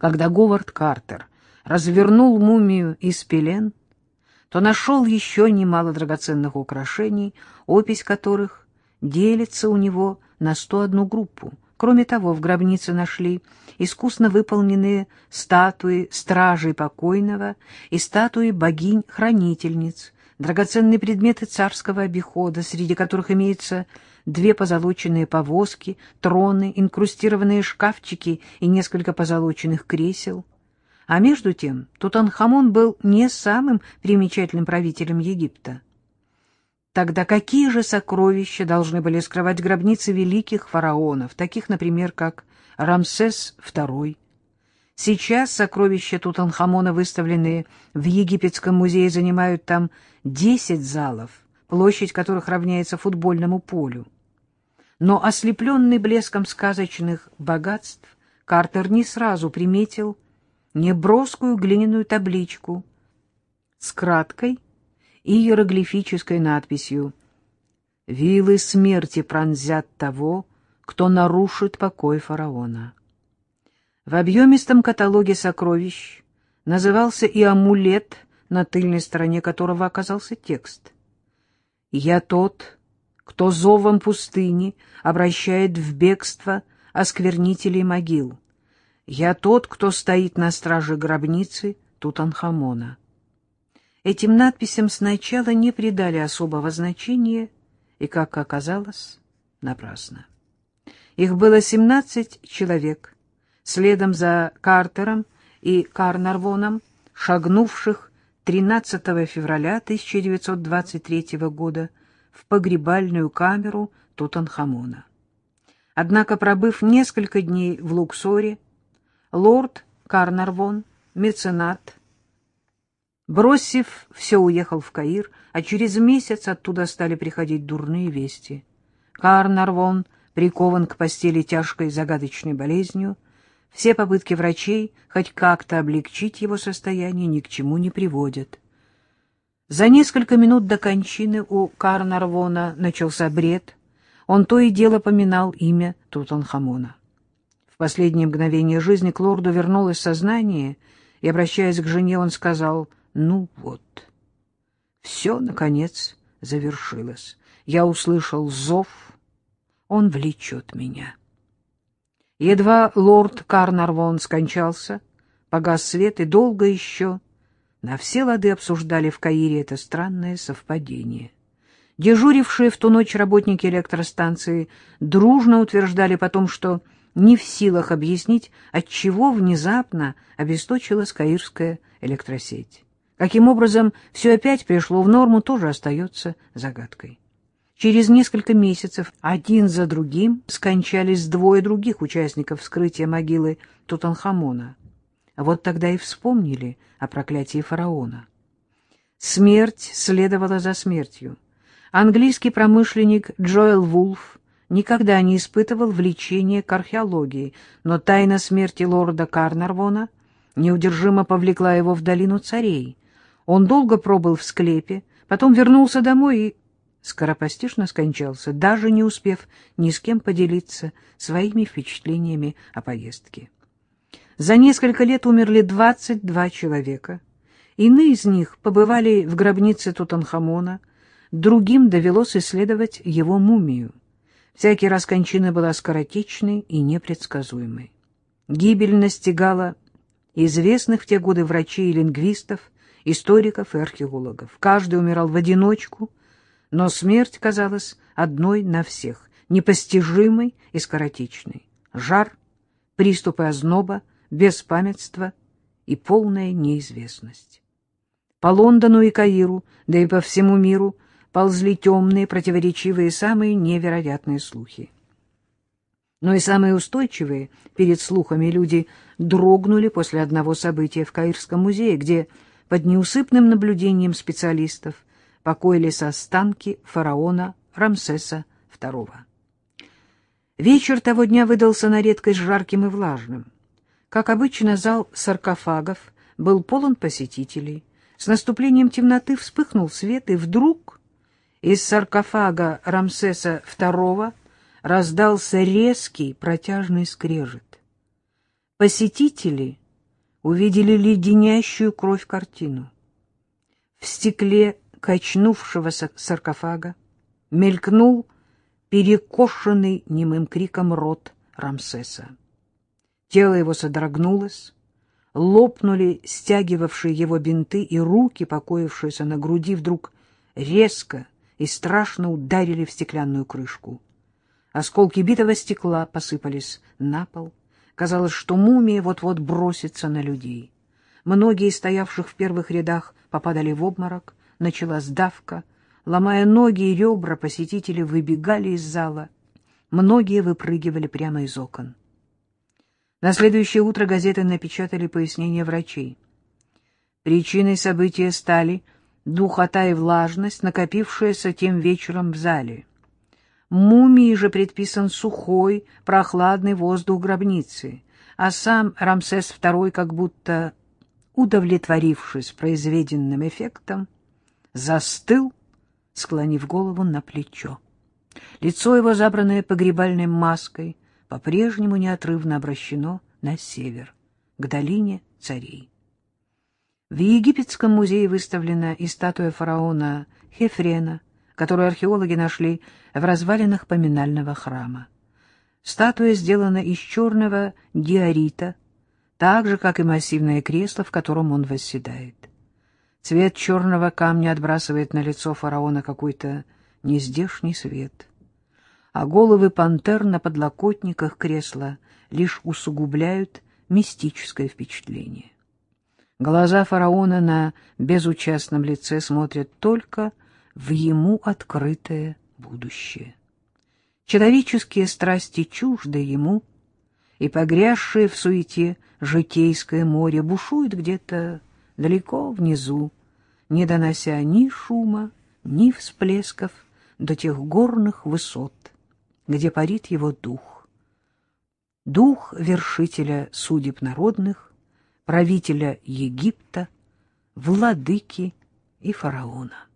Когда Говард Картер развернул мумию из пелен, то нашел еще немало драгоценных украшений, опись которых делится у него на 101 группу. Кроме того, в гробнице нашли искусно выполненные статуи стражей покойного и статуи богинь-хранительниц, драгоценные предметы царского обихода, среди которых имеются две позолоченные повозки, троны, инкрустированные шкафчики и несколько позолоченных кресел. А между тем Тутанхамон был не самым примечательным правителем Египта. Тогда какие же сокровища должны были скрывать гробницы великих фараонов, таких, например, как Рамсес II? Сейчас сокровища Тутанхамона, выставленные в Египетском музее, занимают там 10 залов, площадь которых равняется футбольному полю. Но ослепленный блеском сказочных богатств, Картер не сразу приметил неброскую глиняную табличку с краткой и иероглифической надписью «Вилы смерти пронзят того, кто нарушит покой фараона». В объемистом каталоге сокровищ назывался и амулет, на тыльной стороне которого оказался текст. «Я тот, кто зовом пустыни обращает в бегство осквернителей могил. Я тот, кто стоит на страже гробницы Тутанхамона». Этим надписям сначала не придали особого значения, и, как оказалось, напрасно. Их было семнадцать человек, следом за Картером и Карнарвоном, шагнувших 13 февраля 1923 года в погребальную камеру Тутанхамона. Однако, пробыв несколько дней в Луксоре, лорд Карнарвон, меценат, Бросив все, уехал в Каир, а через месяц оттуда стали приходить дурные вести. Карнарвон прикован к постели тяжкой загадочной болезнью. Все попытки врачей хоть как-то облегчить его состояние ни к чему не приводят. За несколько минут до кончины у Карнарвона начался бред. Он то и дело поминал имя Тутанхамона. В последнее мгновение жизни к лорду вернулось сознание, и, обращаясь к жене, он сказал — ну вот, все, наконец, завершилось. Я услышал зов, он влечет меня. Едва лорд Карнарвон скончался, погас свет, и долго еще на все лады обсуждали в Каире это странное совпадение. Дежурившие в ту ночь работники электростанции дружно утверждали потом, что не в силах объяснить, отчего внезапно обесточилась каирская электросеть. Каким образом все опять пришло в норму, тоже остается загадкой. Через несколько месяцев один за другим скончались двое других участников вскрытия могилы Тутанхамона. Вот тогда и вспомнили о проклятии фараона. Смерть следовала за смертью. Английский промышленник Джоэл Вулф никогда не испытывал влечения к археологии, но тайна смерти лорда Карнарвона неудержимо повлекла его в долину царей, он долго пробыл в склепе, потом вернулся домой и скоропостижно скончался, даже не успев ни с кем поделиться своими впечатлениями о поездке. За несколько лет умерли 22 человека. Иные из них побывали в гробнице Тутанхамона, другим довелось исследовать его мумию. Всякий раз кончина была скоротечной и непредсказуемой. Гибель настигала известных в те годы врачей и лингвистов, историков и археологов. Каждый умирал в одиночку, но смерть казалась одной на всех, непостижимой и скоротечной. Жар, приступы озноба, беспамятство и полная неизвестность. По Лондону и Каиру, да и по всему миру ползли темные, противоречивые, самые невероятные слухи. Но и самые устойчивые перед слухами люди дрогнули после одного события в Каирском музее, где под неусыпным наблюдением специалистов покоились останки фараона Рамсеса II. Вечер того дня выдался на редкость жарким и влажным. Как обычно, зал саркофагов был полон посетителей. С наступлением темноты вспыхнул свет, и вдруг из саркофага Рамсеса II раздался резкий протяжный скрежет. Посетители увидели леденящую кровь картину. В стекле качнувшегося саркофага мелькнул перекошенный немым криком рот Рамсеса. Тело его содрогнулось, лопнули стягивавшие его бинты, и руки, покоившиеся на груди, вдруг резко и страшно ударили в стеклянную крышку. Осколки битого стекла посыпались на пол. Казалось, что мумия вот-вот бросится на людей. Многие стоявших в первых рядах попадали в обморок, началась давка. Ломая ноги и ребра, посетители выбегали из зала. Многие выпрыгивали прямо из окон. На следующее утро газеты напечатали пояснения врачей. Причиной события стали духота и влажность, накопившаяся тем вечером в зале. Мумии же предписан сухой, прохладный воздух гробницы, а сам Рамсес II, как будто удовлетворившись произведенным эффектом, застыл, склонив голову на плечо. Лицо его, забранное погребальной маской, по-прежнему неотрывно обращено на север, к долине царей. В Египетском музее выставлена и статуя фараона Хефрена, которую археологи нашли в развалинах поминального храма. Статуя сделана из черного диорита, так же, как и массивное кресло, в котором он восседает. Цвет черного камня отбрасывает на лицо фараона какой-то нездешний свет а головы пантер на подлокотниках кресла лишь усугубляют мистическое впечатление. Глаза фараона на безучастном лице смотрят только в ему открытое будущее. Человеческие страсти чужды ему, и погрязшее в суете житейское море бушует где-то далеко внизу, не донося ни шума, ни всплесков до тех горных высот, где парит его дух. Дух вершителя судеб народных, правителя Египта, владыки и фараона.